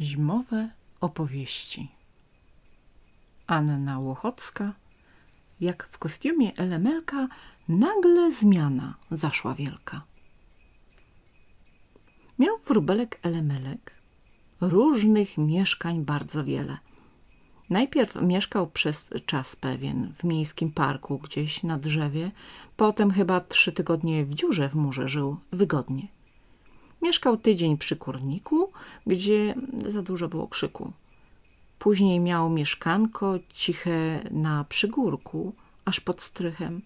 Zimowe opowieści. Anna Łochocka, jak w kostiumie Elemelka nagle zmiana zaszła wielka. Miał wróbelek Elemelek różnych mieszkań bardzo wiele. Najpierw mieszkał przez czas pewien w miejskim parku gdzieś na drzewie, potem chyba trzy tygodnie w dziurze w murze żył wygodnie. Mieszkał tydzień przy kurniku, gdzie za dużo było krzyku. Później miał mieszkanko ciche na przygórku, aż pod strychem.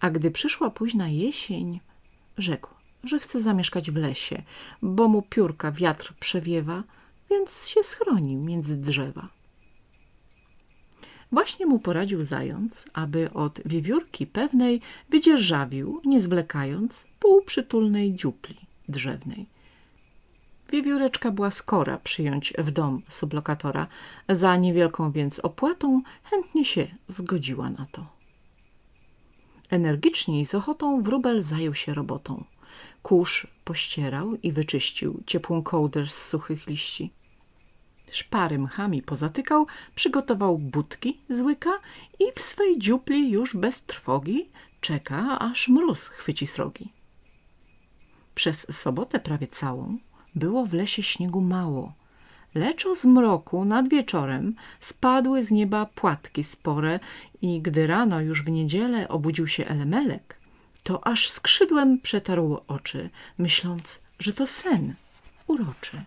A gdy przyszła późna jesień, rzekł, że chce zamieszkać w lesie, bo mu piórka wiatr przewiewa, więc się schronił między drzewa. Właśnie mu poradził zając, aby od wiewiórki pewnej wydzierżawił, nie zwlekając, pół przytulnej dziupli drzewnej. Wiewióreczka była skora przyjąć w dom sublokatora, za niewielką więc opłatą chętnie się zgodziła na to. Energicznie i z ochotą wróbel zajął się robotą. Kurz pościerał i wyczyścił ciepłą kołdrę z suchych liści. Szpary mchami pozatykał, przygotował budki z łyka i w swej dziupli już bez trwogi czeka, aż mróz chwyci srogi. Przez sobotę prawie całą było w lesie śniegu mało, lecz o zmroku nad wieczorem spadły z nieba płatki spore i gdy rano już w niedzielę obudził się Elemelek, to aż skrzydłem przetarł oczy, myśląc, że to sen uroczy.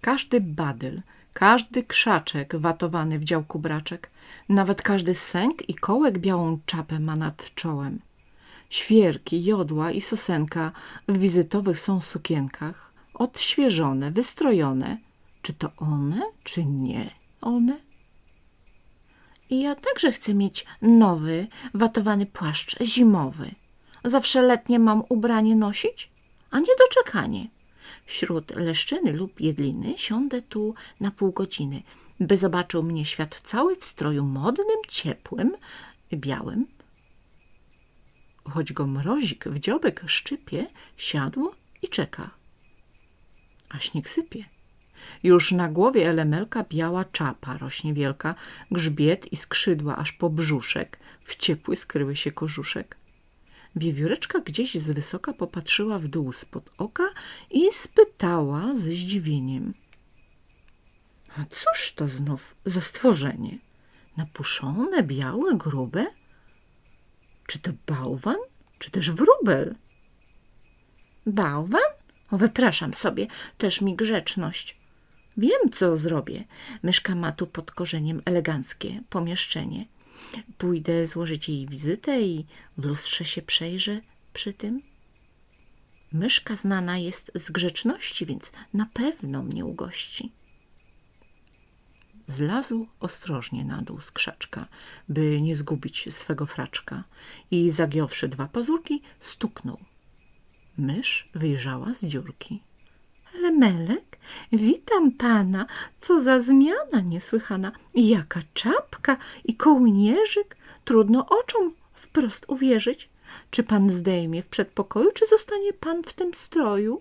Każdy badyl, każdy krzaczek watowany w działku braczek, nawet każdy sęk i kołek białą czapę ma nad czołem. Świerki, jodła i sosenka w wizytowych są sukienkach, odświeżone, wystrojone. Czy to one, czy nie one? I ja także chcę mieć nowy, watowany płaszcz zimowy. Zawsze letnie mam ubranie nosić, a nie doczekanie. Wśród leszczyny lub jedliny siądę tu na pół godziny, by zobaczył mnie świat cały w stroju modnym, ciepłym, białym. Choć go mrozik w dziobek szczypie, siadł i czeka. A śnieg sypie. Już na głowie elemelka biała czapa rośnie wielka, grzbiet i skrzydła aż po brzuszek, w ciepły skryły się kożuszek. Wiewióreczka gdzieś z wysoka popatrzyła w dół spod oka i spytała ze zdziwieniem. A cóż to znów za stworzenie? Napuszone, białe, grube? Czy to bałwan, czy też wróbel? Bałwan? O, wypraszam sobie, też mi grzeczność. Wiem, co zrobię. Myszka ma tu pod korzeniem eleganckie pomieszczenie. Pójdę złożyć jej wizytę i w lustrze się przejrzę przy tym. Myszka znana jest z grzeczności, więc na pewno mnie ugości. Zlazł ostrożnie na dół z krzaczka, by nie zgubić swego fraczka i zagiąwszy dwa pazurki, stuknął. Mysz wyjrzała z dziurki. Lemelek, witam pana. Co za zmiana niesłychana. Jaka czapka i kołnierzyk. Trudno oczom wprost uwierzyć. Czy pan zdejmie w przedpokoju, czy zostanie pan w tym stroju?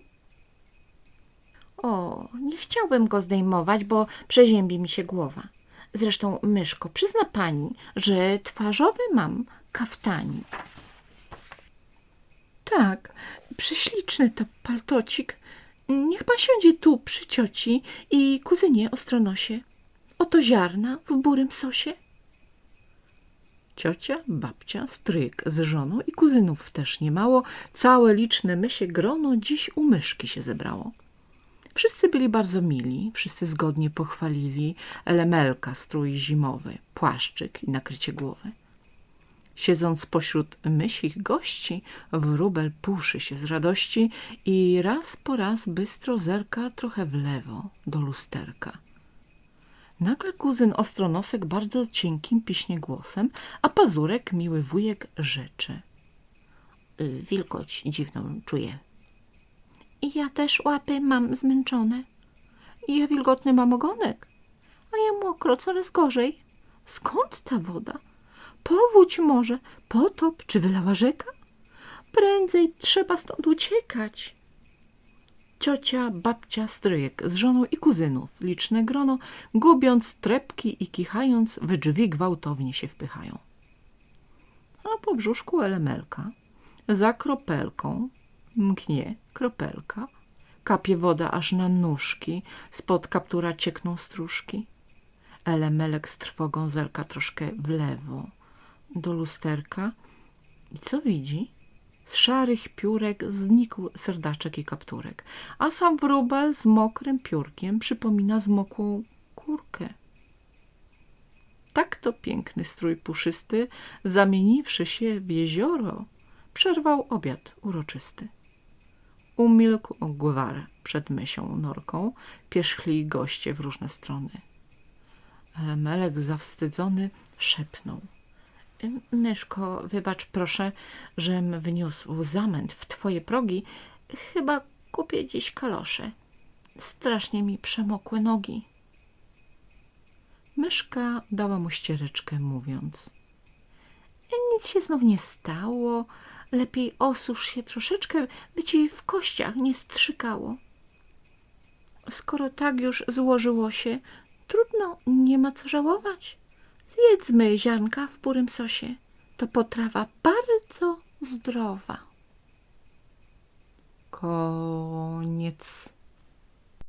O, nie chciałbym go zdejmować, bo przeziębi mi się głowa. Zresztą, myszko, przyzna pani, że twarzowy mam kaftanik. Tak, prześliczny to paltocik. Niech pan siądzie tu przy cioci i kuzynie Ostronosie. Oto ziarna w burym sosie. Ciocia, babcia, stryk z żoną i kuzynów też niemało, całe liczne mysie grono dziś u myszki się zebrało. Wszyscy byli bardzo mili, wszyscy zgodnie pochwalili elemelka, strój zimowy, płaszczyk i nakrycie głowy. Siedząc pośród mysich gości, wróbel puszy się z radości i raz po raz bystro zerka trochę w lewo do lusterka. Nagle kuzyn ostronosek bardzo cienkim piśnie głosem, a pazurek miły wujek rzeczy. Y, Wilgoć dziwną czuję. Ja też łapy mam zmęczone. Ja wilgotny mam ogonek. A ja mokro, coraz gorzej. Skąd ta woda? Powódź może, potop, czy wylała rzeka? Prędzej trzeba stąd uciekać. ciocia, babcia, stryjek z żoną i kuzynów, liczne grono, gubiąc trepki i kichając, we drzwi gwałtownie się wpychają. A po brzuszku elemelka, za kropelką, mknie kropelka, kapie woda aż na nóżki, spod kaptura ciekną stróżki. Elemelek z trwogą zerka troszkę w lewo, do lusterka i co widzi? Z szarych piórek znikł serdaczek i kapturek, a sam wróbel z mokrym piórkiem przypomina zmokłą kurkę. Tak to piękny strój puszysty, zamieniwszy się w jezioro, przerwał obiad uroczysty. Umilkł gwar przed mysią norką, pierzchli goście w różne strony. Ale Melek zawstydzony szepnął. Myszko, wybacz proszę, żem wniósł zamęt w twoje progi. Chyba kupię dziś kalosze. Strasznie mi przemokły nogi. Myszka dała mu ściereczkę, mówiąc. Nic się znów nie stało. Lepiej osusz się troszeczkę, by ci w kościach nie strzykało. Skoro tak już złożyło się, trudno, nie ma co żałować. Zjedzmy ziarnka w purym sosie. To potrawa bardzo zdrowa. Koniec.